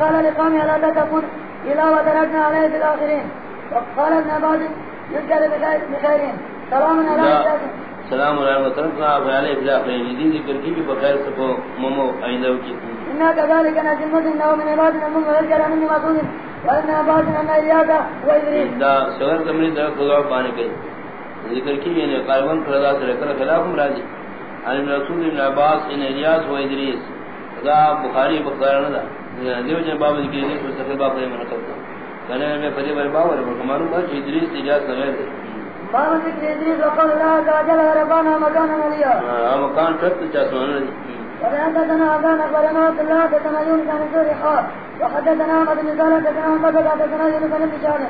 قال لقومي لا تكن إلا ودرجنا عليه في الآخرين. وقال ابن عباد يذكر بخيرين. سلام على سلام علیکم وترکنا علی فی الاخرین دی ذکر کی بھی بخیر سکو ممو آئندہ کی ان كذلك نجم انه من عبادنا من ذكر من مسعود وان عبادنا ان اياك وادريس دا سور کمری دا خدا پانے کے ذکر کی یعنی قربان فرضا سے کر خلاف راضی. ان رسول ابن عباس ان الیاس و ادریس دا بخاری بخاری نہ دیو جن باب کی نے مستقل باب میں منقل تھا کہنے میں فدی بر باب اور ہے کہ ادریس الیاس نہ ہے باب ذکر ادریس وقال الله تعالى ربنا مكانا عليا ہاں مکان ٹھپ چا سن وحدثنا عبان أخبرنا عبد الله حدثنا يونس عن سوري حار وحدثنا أحمد بن زالة حدثنا محمد حدثنا يونس عن بشار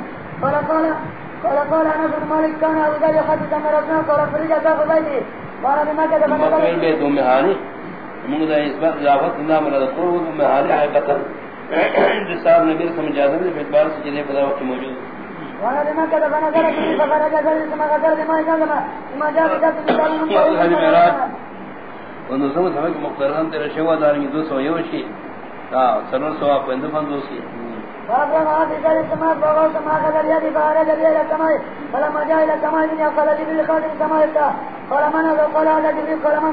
قال قال قال قال أنس بن مالك كان أبو ذر يحدث أن رسول قال فرج ذاك بيتي قال بما كتب من دا اس بات اضافت نہ مراد قرب ام ہانی حقیقتا جسار نبی سمجھا دے بیت بار سے جنے پتہ وقت موجود وانا بما كتب نظر فيه فخرج ذلك ثم غدر بما كتب ثم جاء بذات من ونظم سمک مقترن تر شوا دار کی دو سو یوشی تا سرور سو اپ اند فن دو سی بابا ما دي قال سما بابا سما قال يا دي بار دي لا كما فلا ما جاء الى كما دي قال دي بالخادم كما قال من قال هذا قال من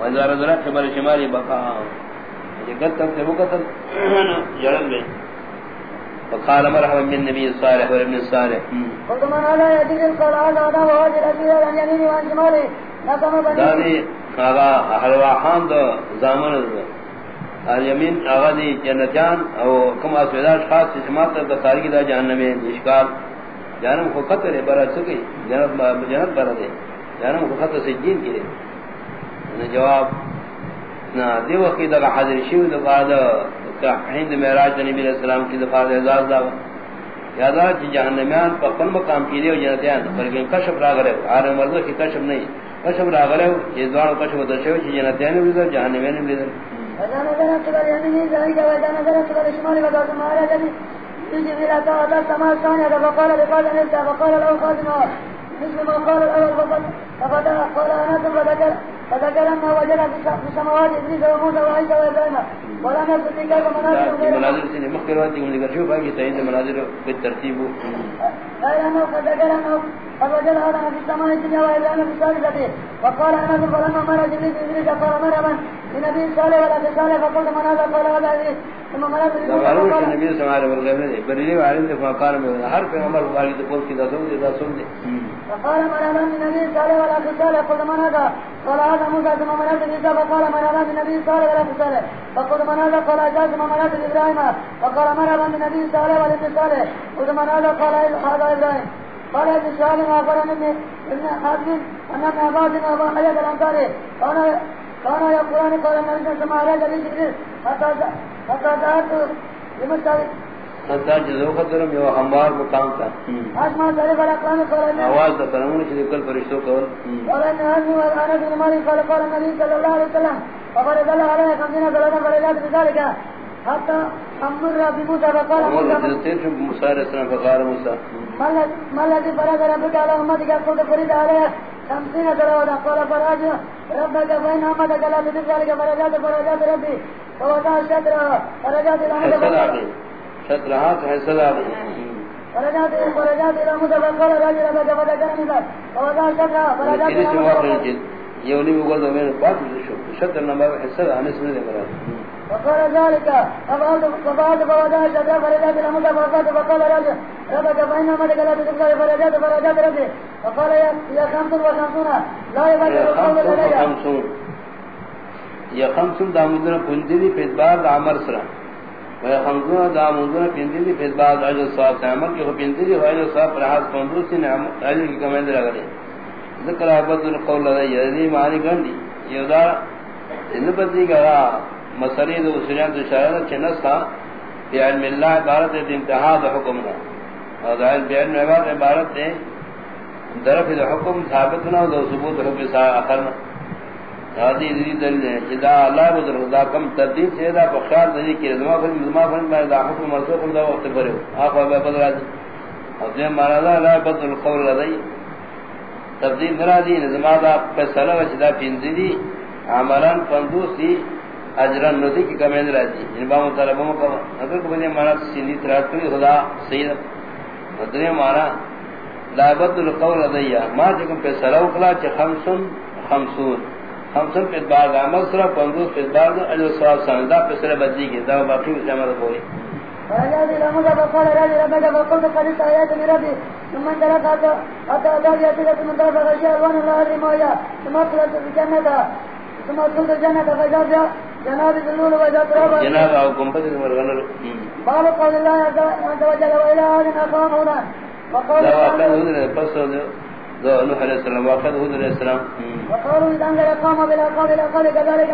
وزارہ ذرا خبر شمالی بقا. یہ گت سے وقت جڑن میں وقال مرحبا من النبي الصالح والابن الصالح. وكما لا يجوز القرآن هذا وهذه الأشياء عن يمين وعن شماله نقم بني دادی آغا حلواحان دا زامن دا الیمین آغا دی جنتیان او کم آسویدار خاص سے سمات دا تارکی دا جہنمی اشکال جہنم کو خطر ہے برا سکی جنت برا دے. جہنم کو خطر سجین کی دے. جواب نا دی وقت دا شیو دا قادر ہند معراج نبی علیہ السلام کی دفعہ اعزاز دا یادا کہ جہنمیان پر قلب مقام کی دی جنتیان بلکہ کشف را گرے ہر مرد کی کشف نہیں کشف را گرے یہ دوار کشف تو شو کہ جنتیان بھی در جہنمیان بھی در ما السماء فقال لقال فقال له خادمه مثل ما قال الأول فقال فقال قال أنا فذكر فذكر أنه وجد في السماوات إبليس وموسى وعيسى وإبراهيم. ولم يكن في كيف منازل غير مناظر سے مخکرات کی ذکر شو باقی تعین مناظر بالترتیب غير أنه فذكر أنه وجد آدم في السماء الدنيا وإبراهيم في الثالثة وقال أنا فلما مر جبريل إبليس قال مرحبا بنبي صالح ولا بصالح فقلت من هذا؟ قال هذا إبليس ثم مرحبا صلى الله عليه وسلم بريء وعلم فقال من هر پیغمبر بارے تو بول دا سن دا سن دے فقال مرحبا بنبي صالح ولا بصالح قلت من هذا؟ قال هذا موسى ثم بنبي فقال مرحبا بنبي صالح ولا بصالح فقلت من هذا قال أجاز ثم مرحبا بإبراهيم فقال مرحبا بنبي صالح ولا بصالح قلت من هذا قال هذا إبراهيم. قال ابن شهاب أخبرني ابن ابن حاتم أن ابن عباس وأبا حياة الأنصاري. كان كان يقولان قال النبي صلى الله عليه وسلم حتى حتى ذهبت لمستوي حتى جزو خطرم یو ہموار مقام کا ذلك الأقلام قال آواز دا کل فرشتو کول. ان وانا بن مالك قال قال النبي صلى الله عليه وسلم فقد دل عليه خمسين ثلاثة فرجات بذلك حتى امر بموسى فقال موسى ما الذي فرج ربك على امتك قلت فرد عليه خمسين ثلاثة قال فراج ربك فإن امتك لا تدر ذلك فرجات فرجات ربي فوضع الشطر فرجات الى موسى حسد فقال آگئی شد رہا تو حسد آگئی فرجات فرجات موسى فقال راج ربك فذكر مثال فوضع الشطر فرجات یہ انہی بگل دو میرے بات شد نمبر حسد آنے سنے دے مراد وقال ذلك فوجاء فقال ربك فرجات ربي فقال يا يا خمس وخمسون لا القول لدي یا خمسون دامدون عمر سرا۔ و یا خمسون دامدون عجل صاحب عمر کی و عجل صاحب پندوسی عجل کی لے ذکر عبد القول لدی یعنی معنی یہ دا ان بدلی گا مسری دو سریان دو شرارت چنس تھا کہ علم اللہ عبارت ہے انتہا دا حکم ہو اور دا علم عبارت عبارت ہے درف دا حکم ثابت نہ دو ثبوت حکم سا اخرنا حدیث دی دلیل ہے کہ دا اللہ بدر دا کم تردید سے دا بخیار دلیل کی رضما فرم رضما فرم میں دا حکم مرسوخ دا وقت پر ہو آخوا بے بدر آدھی اور دیم مانا دا لا بدر القول لدائی تبدیل مرا دی نظما دا فیصلہ وچ دا پینزی دی عملان پندوس دی اجران ندی کی کمین راجی. ان با مطالبہ مکم اگر کو بندی مانا سیندی تراتوی خدا سید. ندنی مانا لا بدر القول لدائی ما چکم فیصلہ وکلا چی خمسن خمسون. خمسن پہ بعد عمل سرا، پندوس پہ بعد اجر سواب ساندا پہ سرا بدلی کی دا باقی اسلام دا بولی فهذا إلى مدى فقال راجي ربك فقلت قلت آيات من ربي ثم انطلق حتى حتى أتى يأتيك ثم انطلق فغشاء ألوان الله الرماية ثم أدخلت الجنة أدخلت الجنة فجاء جناب ذلول وجاء ترابا جناب أو كمبت مرغنر قال قول الله عز وجل وإلى آل أقام هنا وقال لا پس دو نوح علیہ السلام واقع هدر علیہ السلام. وقالوا أنزل قام بلا قال كذلك